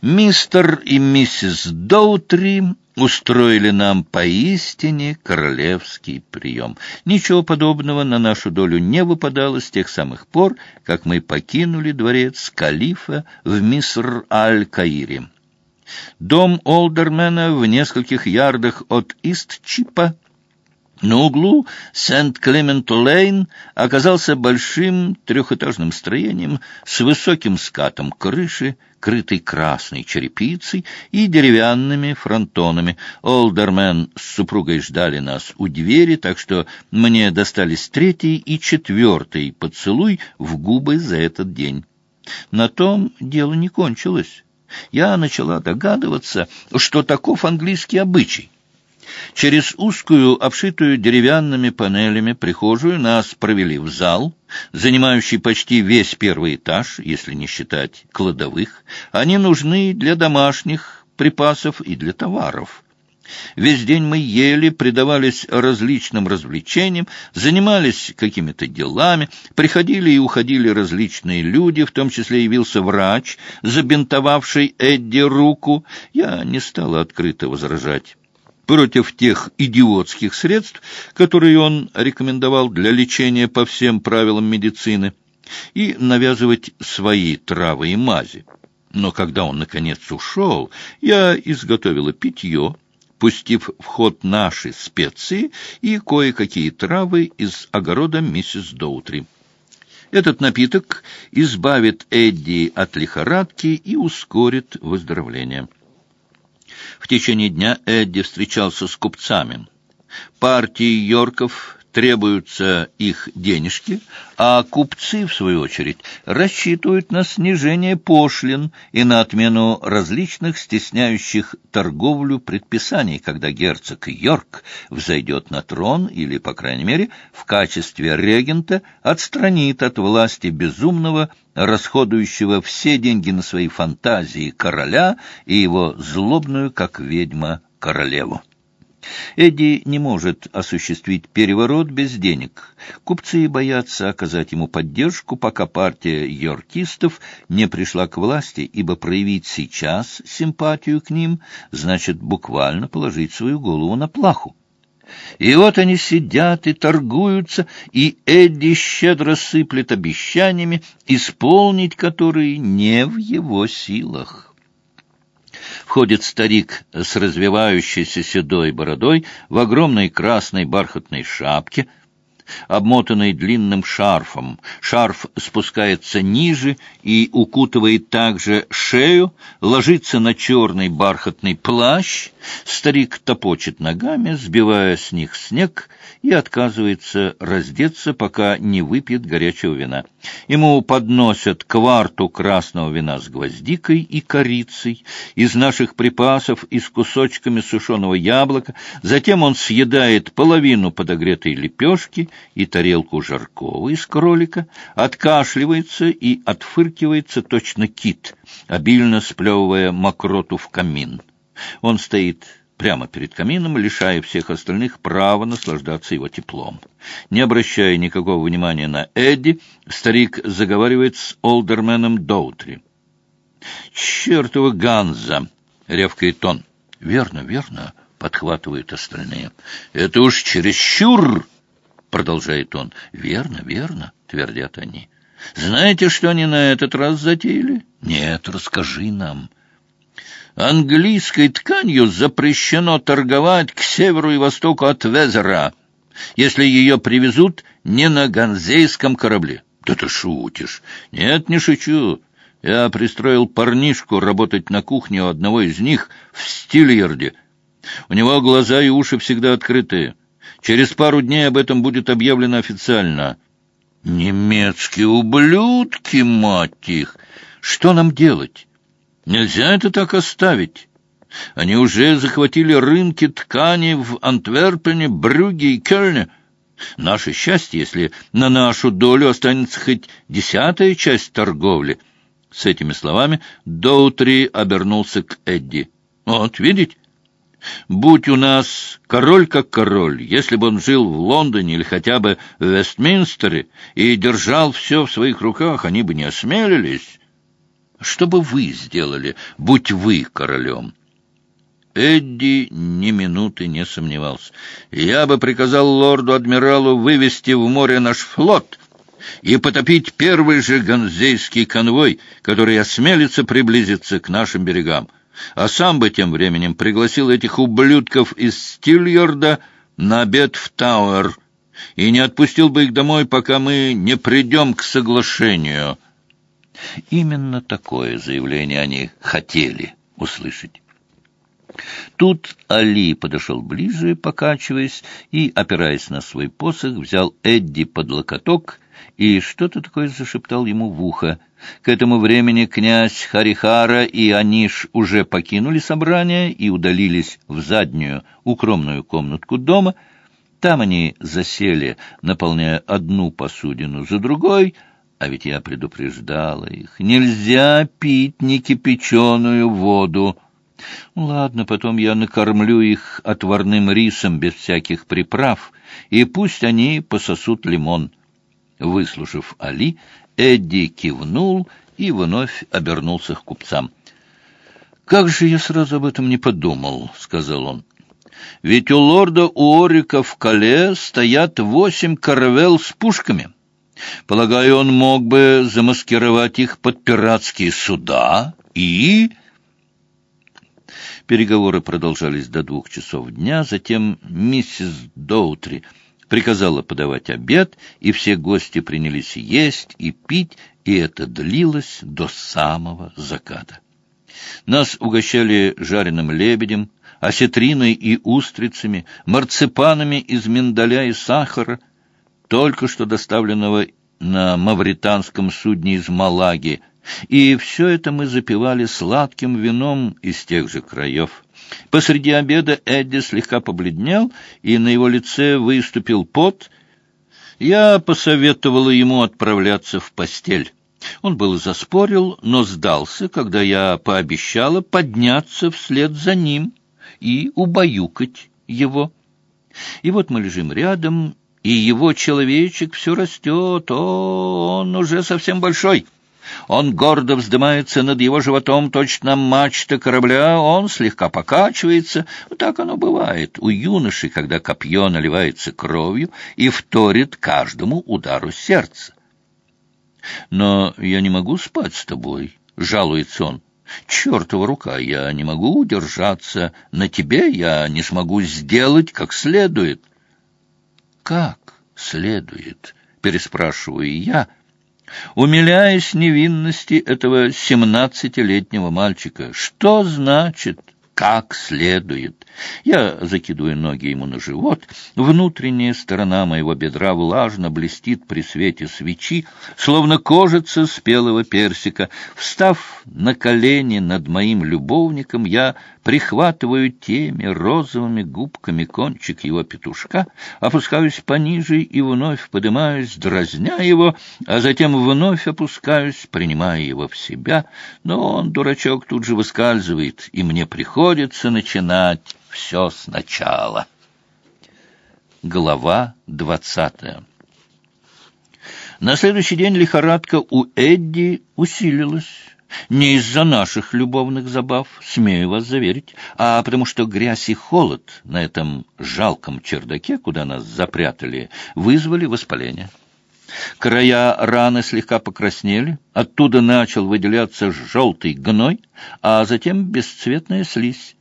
Мистер и миссис Доутри устроили нам поистине королевский прием. Ничего подобного на нашу долю не выпадало с тех самых пор, как мы покинули дворец калифа в Миср-аль-Каире. Дом Олдермена в нескольких ярдах от Ист-Чипа На углу Сент-Клемент-Лейн оказался большим трехэтажным строением с высоким скатом крыши, крытой красной черепицей и деревянными фронтонами. Олдермен с супругой ждали нас у двери, так что мне достались третий и четвертый поцелуй в губы за этот день. На том дело не кончилось. Я начала догадываться, что таков английский обычай. Через узкую, обшитую деревянными панелями прихожую нас провели в зал, занимающий почти весь первый этаж, если не считать кладовых. Они нужны для домашних припасов и для товаров. Весь день мы ели, предавались различным развлечениям, занимались какими-то делами, приходили и уходили различные люди, в том числе явился врач, забинтовавший Эдди руку. Я не стала открыто возражать против тех идиотских средств, которые он рекомендовал для лечения по всем правилам медицины, и навязывать свои травы и мази. Но когда он, наконец, ушел, я изготовила питье, пустив в ход наши специи и кое-какие травы из огорода миссис Доутри. Этот напиток избавит Эдди от лихорадки и ускорит выздоровление. В течение дня Эдди встречался с купцами. Партии Йорков требуются их денежки, а купцы, в свою очередь, рассчитывают на снижение пошлин и на отмену различных стесняющих торговлю предписаний, когда герцог Йорк взойдет на трон или, по крайней мере, в качестве регента отстранит от власти безумного, расходующего все деньги на свои фантазии короля и его злобную, как ведьма, королеву. Эдди не может осуществить переворот без денег. Купцы боятся оказать ему поддержку, пока партия йоркистов не пришла к власти, ибо проявить сейчас симпатию к ним значит буквально положить свою голову на плаху. И вот они сидят и торгуются, и Эдди щедро сыплет обещаниями, исполнить которые не в его силах. Входит старик с развивающейся седой бородой в огромной красной бархатной шапке, обмотанной длинным шарфом. Шарф спускается ниже и укутывает также шею, ложится на черный бархатный плащ. Старик топочет ногами, сбивая с них снег, и отказывается раздеться, пока не выпьет горячего вина. Ему подносят кварту красного вина с гвоздикой и корицей, из наших припасов и с кусочками сушеного яблока, затем он съедает половину подогретой лепешки и тарелку жаркого из кролика, откашливается и отфыркивается точно кит, обильно сплевывая мокроту в камин. Он стоит прямо перед камином, лишая всех остальных права наслаждаться его теплом. Не обращая никакого внимания на Эдди, старик заговаривает с олдерменом Доутри. «Чертова Ганза!» — ревкает он. «Верно, верно!» — подхватывают остальные. «Это уж чересчур!» — продолжает он. «Верно, верно!» — твердят они. «Знаете, что они на этот раз затеяли?» «Нет, расскажи нам!» Английской тканью запрещено торговать к северу и востоку от Везера, если ее привезут не на ганзейском корабле. Да ты шутишь. Нет, не шучу. Я пристроил парнишку работать на кухне у одного из них в Стильярде. У него глаза и уши всегда открыты. Через пару дней об этом будет объявлено официально. Немецкие ублюдки, мать их! Что нам делать? Нельзя это так оставить. Они уже захватили рынки ткани в Антверпене, Брюге и Кельне. Наше счастье, если на нашу долю останется хоть десятая часть торговли. С этими словами Доутри обернулся к Эдди. Вот, видите? Будь у нас король как король, если бы он жил в Лондоне или хотя бы в Вестминстере и держал все в своих руках, они бы не осмелились. Что бы вы сделали, будь вы королем? Эдди ни минуты не сомневался. Я бы приказал лорду-адмиралу вывести в море наш флот и потопить первый же ганзейский конвой, который осмелится приблизиться к нашим берегам. А сам бы тем временем пригласил этих ублюдков из Стильярда на обед в Тауэр и не отпустил бы их домой, пока мы не придем к соглашению». Именно такое заявление они хотели услышать. Тут Али подошел ближе, покачиваясь, и, опираясь на свой посох, взял Эдди под локоток и что-то такое зашептал ему в ухо. К этому времени князь Харихара и Аниш уже покинули собрание и удалились в заднюю укромную комнатку дома. Там они засели, наполняя одну посудину за другой, а ведь я предупреждала их. Нельзя пить некипяченую воду. Ладно, потом я накормлю их отварным рисом без всяких приправ, и пусть они пососут лимон. Выслушав Али, Эдди кивнул и вновь обернулся к купцам. «Как же я сразу об этом не подумал», — сказал он. «Ведь у лорда Уорика в Кале стоят восемь каравел с пушками. Полагаю, он мог бы замаскировать их под пиратские суда и...» Переговоры продолжались до двух часов дня, затем миссис Доутри приказала подавать обед, и все гости принялись есть и пить, и это длилось до самого заката. Нас угощали жареным лебедем, осетриной и устрицами, марципанами из миндаля и сахара, только что доставленного на мавританском судне из Малаги, и все это мы запивали сладким вином из тех же краев. Посреди обеда Эдди слегка побледнел, и на его лице выступил пот. Я посоветовала ему отправляться в постель. Он был заспорил, но сдался, когда я пообещала подняться вслед за ним и убаюкать его. И вот мы лежим рядом, и его человечек все растет, о, он уже совсем большой». Он гордо вздымается над его животом, точно мачта корабля, он слегка покачивается. Так оно бывает у юноши, когда копье наливается кровью и вторит каждому удару сердца. «Но я не могу спать с тобой», — жалуется он. «Чертова рука, я не могу удержаться. На тебе я не смогу сделать как следует». «Как следует?» — переспрашиваю я, — умиляясь невинности этого семнадцатилетнего мальчика. Что значит как следует. Я закидываю ноги ему на живот. Внутренняя сторона моего бедра влажно блестит при свете свечи, словно кожица спелого персика. Встав на колени над моим любовником, я прихватываю теми розовыми губками кончик его петушка, опускаюсь пониже и вновь поднимаюсь, дразня его, а затем вновь опускаюсь, принимая его в себя. Но он, дурачок, тут же выскальзывает, и мне приходится начинать все сначала. Глава двадцатая На следующий день лихорадка у Эдди усилилась. Не из-за наших любовных забав, смею вас заверить, а потому что грязь и холод на этом жалком чердаке, куда нас запрятали, вызвали воспаление. Края раны слегка покраснели, оттуда начал выделяться желтый гной, а затем бесцветная слизь.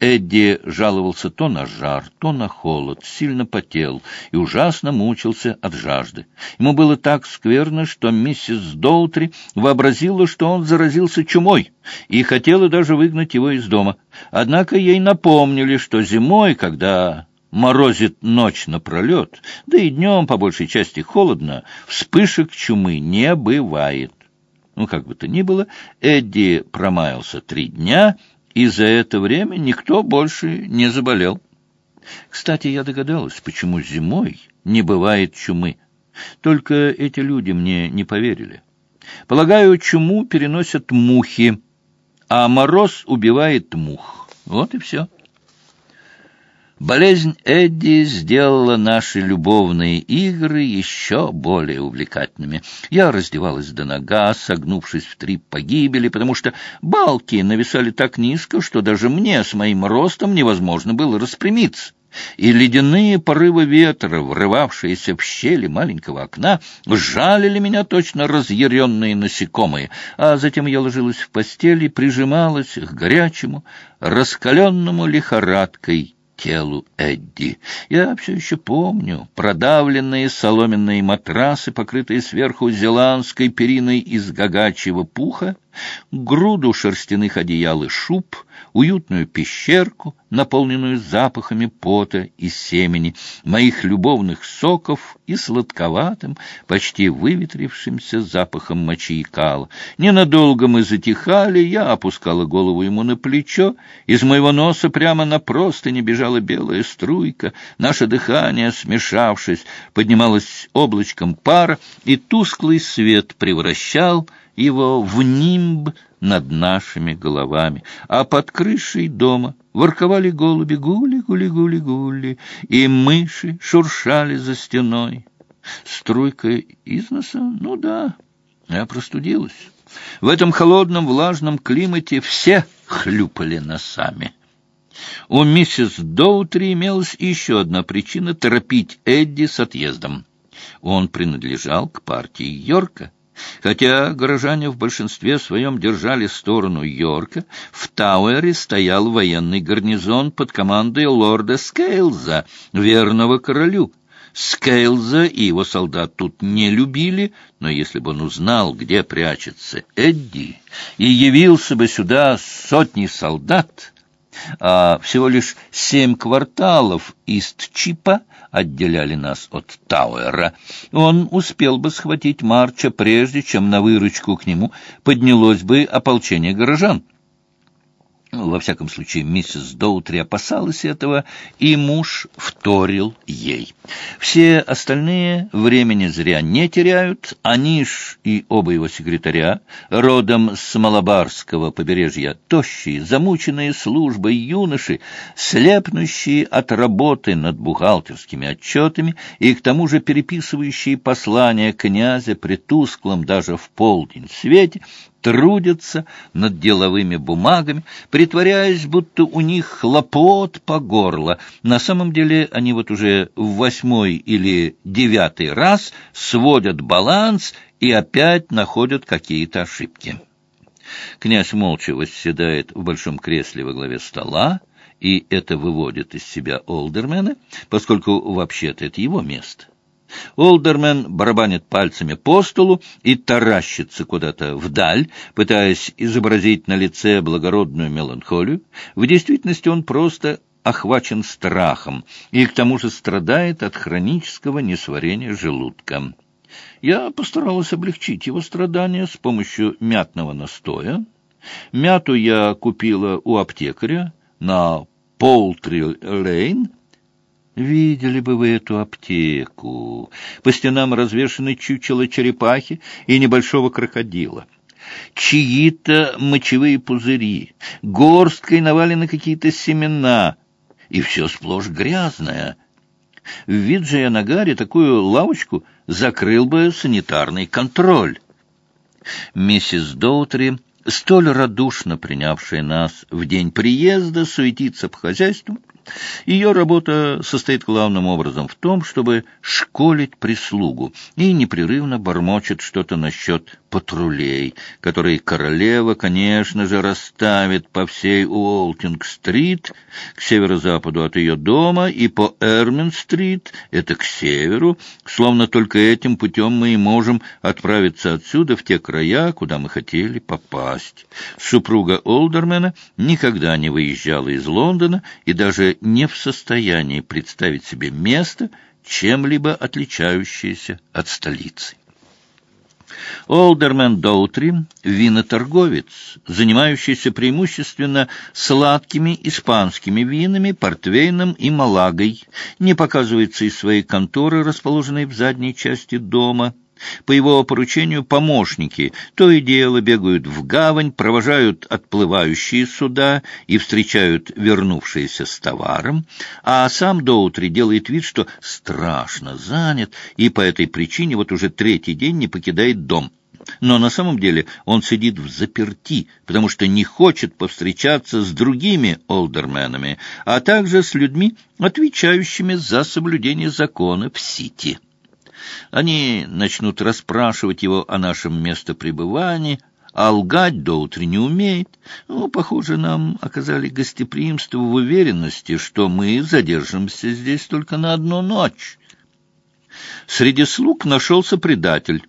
Эдди жаловался то на жар, то на холод, сильно потел и ужасно мучился от жажды. Ему было так скверно, что миссис Доутри вообразила, что он заразился чумой, и хотела даже выгнать его из дома. Однако ей напомнили, что зимой, когда морозит ночь напролет, да и днем, по большей части, холодно, вспышек чумы не бывает. Ну, как бы то ни было, Эдди промаялся три дня, и за это время никто больше не заболел. Кстати, я догадалась, почему зимой не бывает чумы. Только эти люди мне не поверили. Полагаю, чуму переносят мухи, а мороз убивает мух. Вот и все. Болезнь Эдди сделала наши любовные игры еще более увлекательными. Я раздевалась до нога, согнувшись в три погибели, потому что балки нависали так низко, что даже мне с моим ростом невозможно было распрямиться. И ледяные порывы ветра, врывавшиеся в щели маленького окна, жалили меня точно разъяренные насекомые, а затем я ложилась в постели и прижималась к горячему, раскаленному лихорадкой телу Эдди. Я все еще помню продавленные соломенные матрасы, покрытые сверху зеландской периной из гагачьего пуха, груду шерстяных одеял и шуб, уютную пещерку, наполненную запахами пота и семени, моих любовных соков и сладковатым, почти выветрившимся запахом мочи и кала. Ненадолго мы затихали, я опускала голову ему на плечо, из моего носа прямо на простыни бежала белая струйка, наше дыхание, смешавшись, поднималось облачком пара, и тусклый свет превращал его в нимб над нашими головами, а под крышей дома ворковали голуби гули-гули-гули-гули, и мыши шуршали за стеной. Струйка из? Ну да, я простудилась. В этом холодном влажном климате все хлюпали носами. У миссис Доутри имелась еще одна причина торопить Эдди с отъездом. Он принадлежал к партии Йорка — Хотя горожане в большинстве своем держали сторону Йорка, в Тауэре стоял военный гарнизон под командой лорда Скейлза, верного королю. Скейлза и его солдат тут не любили, но если бы он узнал, где прячется Эдди, и явился бы сюда сотни солдат, а всего лишь семь кварталов Ист-Чипа отделяли нас от Тауэра. Он успел бы схватить Марча, прежде чем на выручку к нему поднялось бы ополчение горожан. Во всяком случае, миссис Доутри опасалась этого, и муж вторил ей. Все остальные времени зря не теряют. Они ж и оба его секретаря, родом с Малабарского побережья, тощие, замученные службой юноши, слепнущие от работы над бухгалтерскими отчетами и к тому же переписывающие послания князя при тусклом даже в полдень свете, трудятся над деловыми бумагами, притворяясь, будто у них хлопот по горло. На самом деле они вот уже в восьмой или девятый раз сводят баланс и опять находят какие-то ошибки. Князь молча восседает в большом кресле во главе стола, и это выводит из себя Олдермена, поскольку вообще-то это его место. Олдермен барабанит пальцами по столу и таращится куда-то вдаль, пытаясь изобразить на лице благородную меланхолию. В действительности он просто охвачен страхом и к тому же страдает от хронического несварения желудка. Я постаралась облегчить его страдания с помощью мятного настоя. Мяту я купила у аптекаря на Поултри-Лейн, Видели бы вы эту аптеку. По стенам развешаны чучело черепахи и небольшого крокодила. Чьи-то мочевые пузыри, горсткой навалены какие-то семена, и все сплошь грязное. В Виджаянагаре такую лавочку закрыл бы санитарный контроль. Миссис Доутри столь радушно принявшая нас в день приезда, суетиться по хозяйству, ее работа состоит главным образом в том, чтобы школить прислугу, и непрерывно бормочет что-то насчет патрулей, которые королева, конечно же, расставит по всей Уолтинг-стрит, к северо-западу от ее дома, и по Эрмин-стрит, это к северу, словно только этим путем мы и можем отправиться отсюда в те края, куда мы хотели попасть. Супруга Олдермена никогда не выезжала из Лондона и даже не в состоянии представить себе место, чем-либо отличающееся от столицы. Олдермен Доутри — виноторговец, занимающийся преимущественно сладкими испанскими винами, портвейном и малагой, не показывается из своей конторы, расположенной в задней части дома — по его поручению помощники то и дело бегают в гавань, провожают отплывающие суда и встречают вернувшиеся с товаром, а сам Доутри делает вид, что страшно занят, и по этой причине вот уже третий день не покидает дом. Но на самом деле он сидит в заперти, потому что не хочет повстречаться с другими олдерменами, а также с людьми, отвечающими за соблюдение закона в Сити. Они начнут расспрашивать его о нашем местопребывании, а лгать до утра не умеет. Ну, похоже, нам оказали гостеприимство в уверенности, что мы задержимся здесь только на одну ночь. Среди слуг нашелся предатель.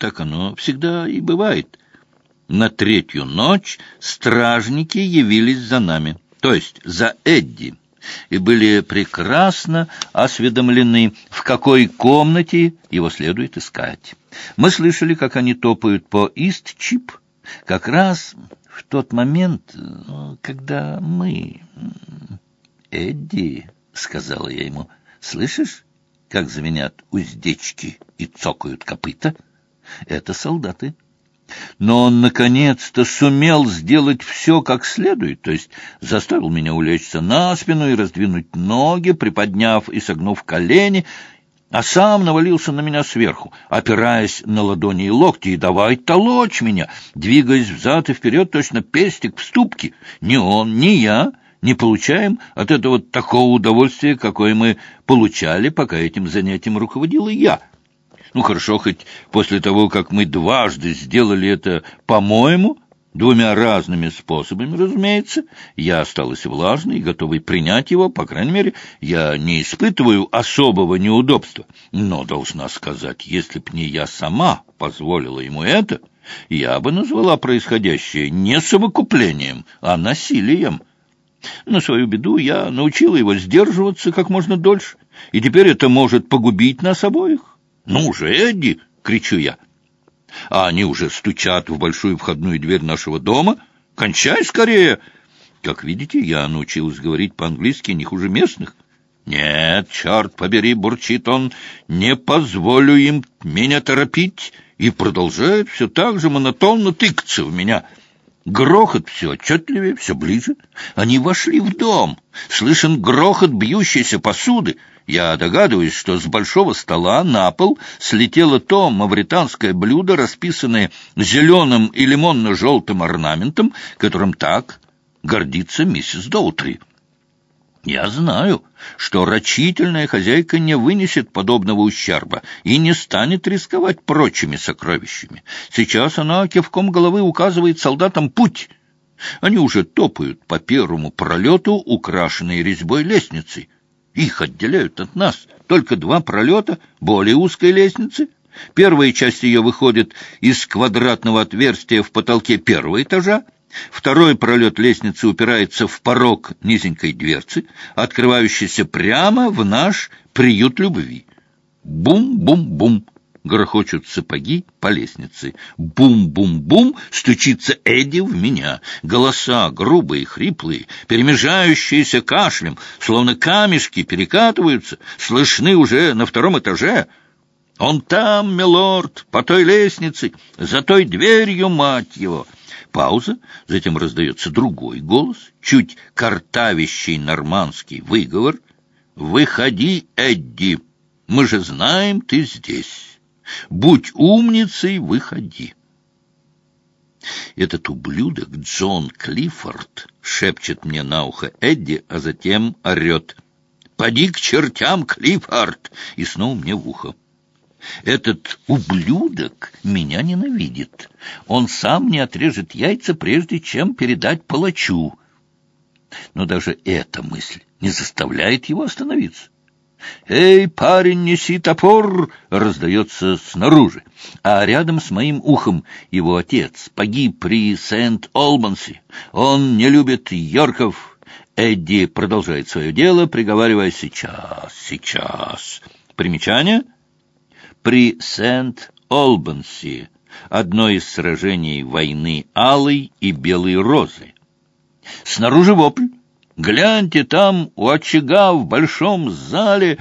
Так оно всегда и бывает. На третью ночь стражники явились за нами, то есть за Эдди, и были прекрасно осведомлены, в какой комнате его следует искать. Мы слышали, как они топают по Ист-Чип, как раз в тот момент, когда мы... «Эдди», — сказала я ему, — «слышишь, как звенят уздечки и цокают копыта? Это солдаты». Но он, наконец-то, сумел сделать все как следует, то есть заставил меня улечься на спину и раздвинуть ноги, приподняв и согнув колени, а сам навалился на меня сверху, опираясь на ладони и локти, и давай толочь меня, двигаясь взад и вперед, точно пестик в ступке. Ни он, ни я не получаем от этого такого удовольствия, какое мы получали, пока этим занятием руководил я». Ну, хорошо, хоть после того, как мы дважды сделали это, по-моему, двумя разными способами, разумеется, я осталась влажной и готовой принять его, по крайней мере, я не испытываю особого неудобства. Но, должна сказать, если б не я сама позволила ему это, я бы назвала происходящее не совокуплением, а насилием. На свою беду я научила его сдерживаться как можно дольше, и теперь это может погубить нас обоих. «Ну же, Эдди!» — кричу я. А они уже стучат в большую входную дверь нашего дома. «Кончай скорее!» Как видите, я научилась говорить по-английски не хуже местных. «Нет, черт побери!» — бурчит он. «Не позволю им меня торопить!» И продолжает все так же монотонно тыкаться в меня. Грохот все отчетливее, все ближе. Они вошли в дом. Слышен грохот бьющейся посуды. Я догадываюсь, что с большого стола на пол слетело то мавританское блюдо, расписанное зеленым и лимонно-желтым орнаментом, которым так гордится миссис Доутри. Я знаю, что рачительная хозяйка не вынесет подобного ущерба и не станет рисковать прочими сокровищами. Сейчас она кивком головы указывает солдатам путь. Они уже топают по первому пролету, украшенной резьбой лестницей. Их отделяют от нас только два пролета более узкой лестницы. Первая часть ее выходит из квадратного отверстия в потолке первого этажа. Второй пролет лестницы упирается в порог низенькой дверцы, открывающейся прямо в наш приют любви. Бум-бум-бум грохочут сапоги по лестнице. Бум-бум-бум стучится Эдди в меня. Голоса грубые, хриплые, перемежающиеся кашлем, словно камешки перекатываются, слышны уже на втором этаже. Он там, милорд, по той лестнице, за той дверью, мать его. Пауза, затем раздается другой голос, чуть картавящий нормандский выговор. «Выходи, Эдди, мы же знаем, ты здесь». Будь умницей, выходи. Этот ублюдок Джон Клиффорд шепчет мне на ухо Эдди, а затем орет. «Поди к чертям, Клиффорд!» И снова мне в ухо. Этот ублюдок меня ненавидит. Он сам не отрежет яйца, прежде чем передать палачу. Но даже эта мысль не заставляет его остановиться. «Эй, парень, неси топор!» — раздается снаружи. А рядом с моим ухом его отец погиб при Сент-Олбанси. Он не любит Йорков. Эдди продолжает свое дело, приговаривая «сейчас, сейчас». Примечание? При Сент-Олбанси одно из сражений войны Алой и Белой Розы. Снаружи вопль. Гляньте, там у очага в большом зале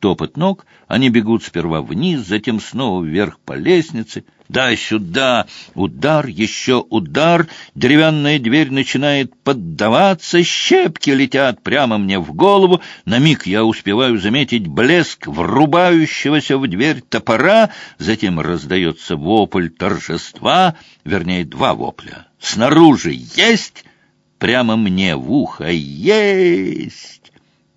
топот ног. Они бегут сперва вниз, затем снова вверх по лестнице. Да, сюда! Удар, еще удар. Деревянная дверь начинает поддаваться, щепки летят прямо мне в голову. На миг я успеваю заметить блеск врубающегося в дверь топора. Затем раздается вопль торжества, вернее, два вопля. Снаружи есть прямо мне в ухо. Есть!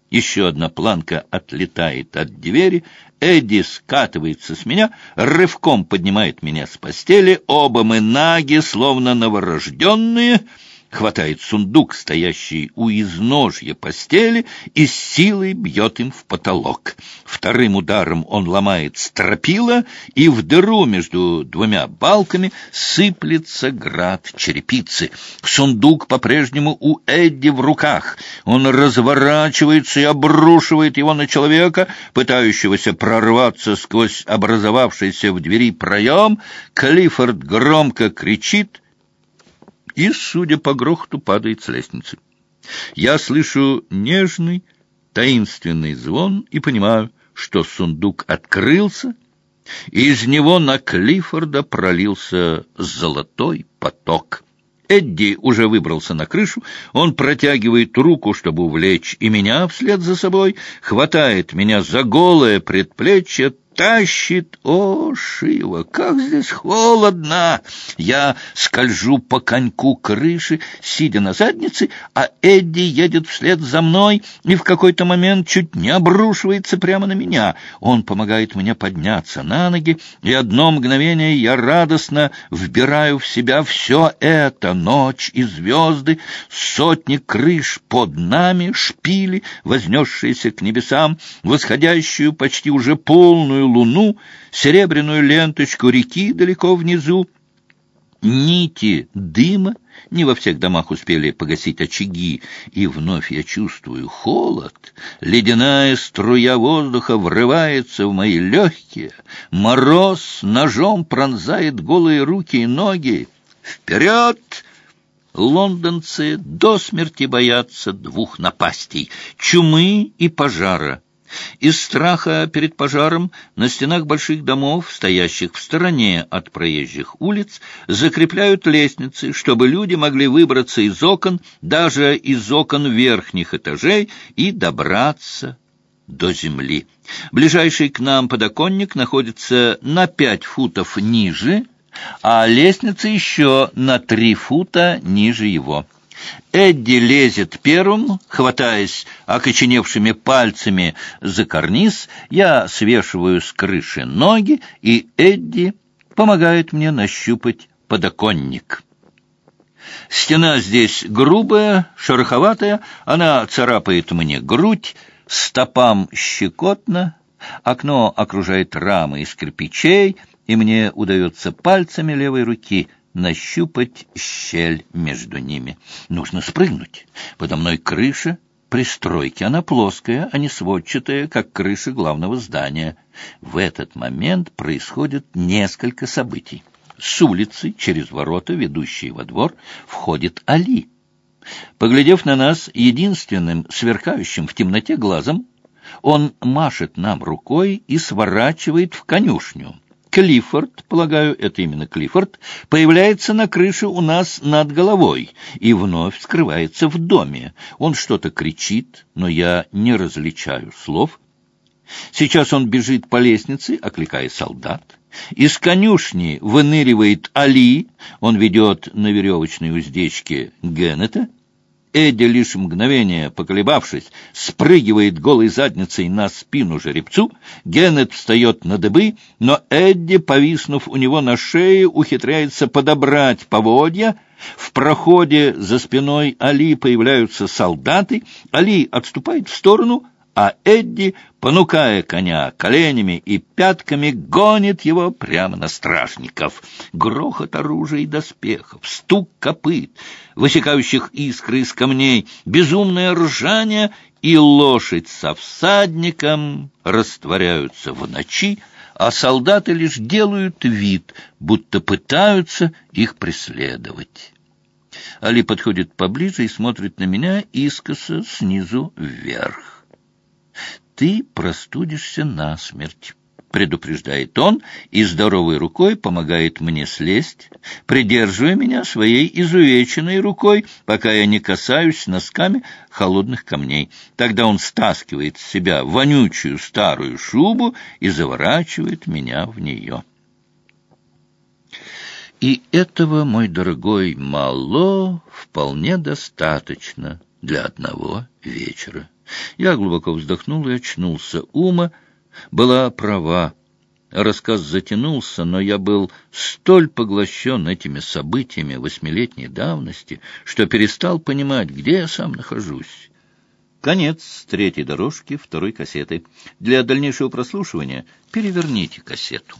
Еще одна планка отлетает от двери. Эдди скатывается с меня, рывком поднимает меня с постели, оба мы наги, словно новорожденные — хватает сундук, стоящий у изножья постели, и с силой бьет им в потолок. Вторым ударом он ломает стропила, и в дыру между двумя балками сыплется град черепицы. Сундук по-прежнему у Эдди в руках. Он разворачивается и обрушивает его на человека, пытающегося прорваться сквозь образовавшийся в двери проем. Клиффорд громко кричит — и, судя по грохоту, падает с лестницы. Я слышу нежный, таинственный звон и понимаю, что сундук открылся, и из него на Клиффорда пролился золотой поток. Эдди уже выбрался на крышу, он протягивает руку, чтобы увлечь и меня вслед за собой, хватает меня за голое предплечье, тащит. О, Шива, как здесь холодно! Я скольжу по коньку крыши, сидя на заднице, а Эдди едет вслед за мной и в какой-то момент чуть не обрушивается прямо на меня. Он помогает мне подняться на ноги, и одно мгновение я радостно вбираю в себя все это — ночь и звезды, сотни крыш под нами, шпили, вознесшиеся к небесам, восходящую почти уже полную полную луну, серебряную ленточку реки далеко внизу, нити дыма, не во всех домах успели погасить очаги, и вновь я чувствую холод. Ледяная струя воздуха врывается в мои легкие, мороз ножом пронзает голые руки и ноги. Вперед! Лондонцы до смерти боятся двух напастей — чумы и пожара — из страха перед пожаром на стенах больших домов, стоящих в стороне от проезжих улиц, закрепляют лестницы, чтобы люди могли выбраться из окон, даже из окон верхних этажей, и добраться до земли. Ближайший к нам подоконник находится на пять футов ниже, а лестница еще на три фута ниже его. Эдди лезет первым, хватаясь окоченевшими пальцами за карниз. Я свешиваю с крыши ноги, и Эдди помогает мне нащупать подоконник. Стена здесь грубая, шероховатая, она царапает мне грудь, стопам щекотно, окно окружает рамы из кирпичей, и мне удается пальцами левой руки — нащупать щель между ними. Нужно спрыгнуть. Подо мной крыша пристройки. Она плоская, а не сводчатая, как крыша главного здания. В этот момент происходит несколько событий. С улицы, через ворота, ведущие во двор, входит Али. Поглядев на нас единственным сверкающим в темноте глазом, он машет нам рукой и сворачивает в конюшню. Клиффорд, полагаю, это именно Клиффорд, появляется на крыше у нас над головой и вновь скрывается в доме. Он что-то кричит, но я не различаю слов. Сейчас он бежит по лестнице, окликая солдат. Из конюшни выныривает Али, он ведет на веревочной уздечке Геннета, Эдди, лишь мгновение поколебавшись, спрыгивает голой задницей на спину жеребцу, Геннет встает на дыбы, но Эдди, повиснув у него на шее, ухитряется подобрать поводья. В проходе за спиной Али появляются солдаты, Али отступает в сторону, а Эдди, понукая коня коленями и пятками, гонит его прямо на стражников. Грохот оружия и доспехов, стук копыт, высекающих искры из камней, безумное ржание и лошадь со всадником растворяются в ночи, а солдаты лишь делают вид, будто пытаются их преследовать. Али подходит поближе и смотрит на меня искоса снизу вверх ты простудишься насмерть. Предупреждает он и здоровой рукой помогает мне слезть, придерживая меня своей изувеченной рукой, пока я не касаюсь носками холодных камней. Тогда он стаскивает с себя вонючую старую шубу и заворачивает меня в нее. И этого, мой дорогой, мало вполне достаточно для одного вечера. Я глубоко вздохнул и очнулся. Ума была права. Рассказ затянулся, но я был столь поглощен этими событиями восьмилетней давности, что перестал понимать, где я сам нахожусь. Конец третьей дорожки второй кассеты. Для дальнейшего прослушивания переверните кассету.